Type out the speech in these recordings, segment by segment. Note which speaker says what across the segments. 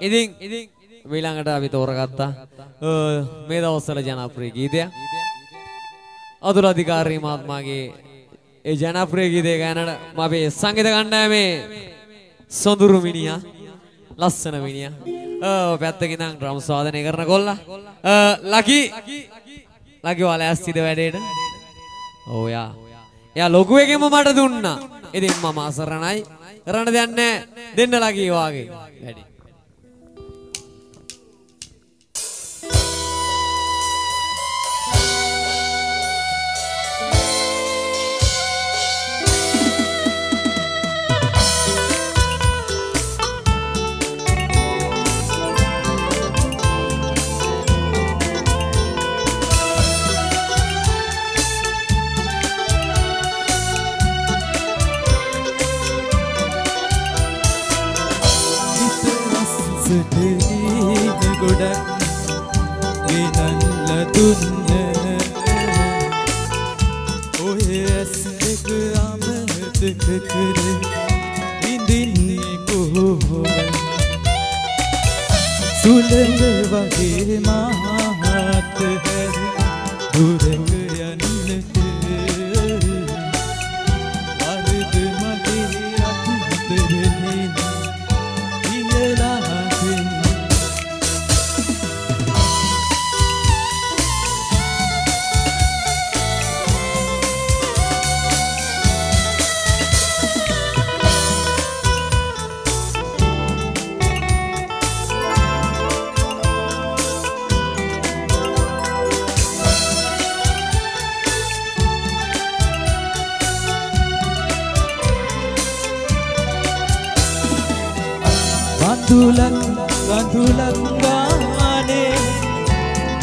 Speaker 1: ඉතින් මීළඟට අපි තෝරගත්තා. මේ දවස්වල ජනප්‍රිය ගීතයක්. අතුල අධිකාරී මහත්මයාගේ ඒ ජනප්‍රිය ගීතය ගැනට අපේ සංගීත කණ්ඩායමේ සොඳුරු මිනිහා ලස්සන මිනිහා. පැත්තකින් ඉඳන් ඩ්‍රම්ස් වාදනය කරන කොල්ලා. ලකි. ලකි ඔයාලා ඇස්තිද වැඩේට. ඔව් යා. එයා ලොකු එකෙම මට දුන්නා ඉතින් මම අසරණයි. කරන්න දෙයක් නැහැ. දෙන්න ලකි වාගේ. වැඩි.
Speaker 2: ගෙනල්ල දුන්න ඔය ඇස් දෙක අමතක කර. ඉඳින්නේ කොහොම සුළඟ වගේ මාහත් වඳුලක් වඳුලක් ගානේ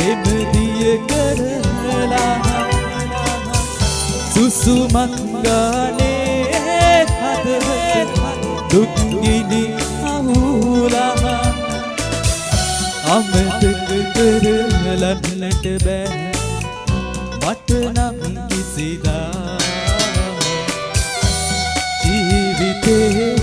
Speaker 2: එමදිය කරලා. සුසුමක් ගානේ හදවත දුක්ගිනි අහුලා අමතක කරලන්නට බෑ මට නම් කිසිදා. ජීවිතේ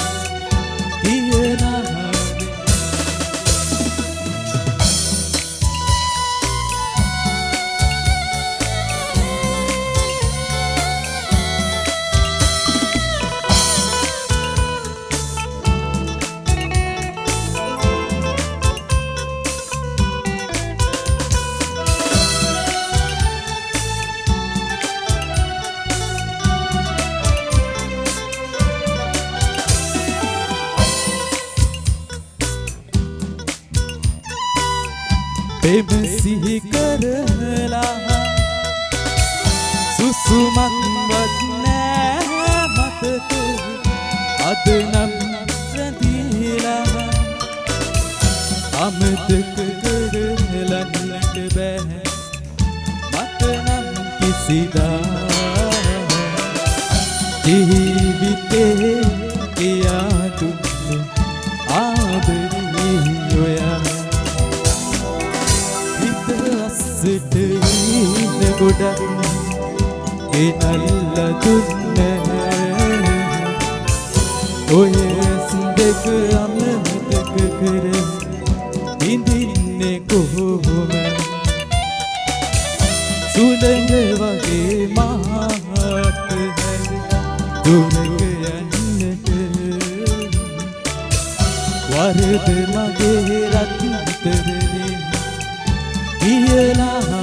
Speaker 2: පෙම සිහි කරලා සුසුමක් වත් නෑ මතක. අද නම් රැඳීලා අමතක කරලන්නට බෑ. මට නම් කිසිදා ජීවිතේ ගොඩක් ගෙනල්ල දුන්න ඔය ඇස් දෙක අමතක කර ඉඳින්නේ කොහොම සුළඟ වගේ මාත් හැර දුරක යන්නට වරද මගේ රත්තරනේ කියලා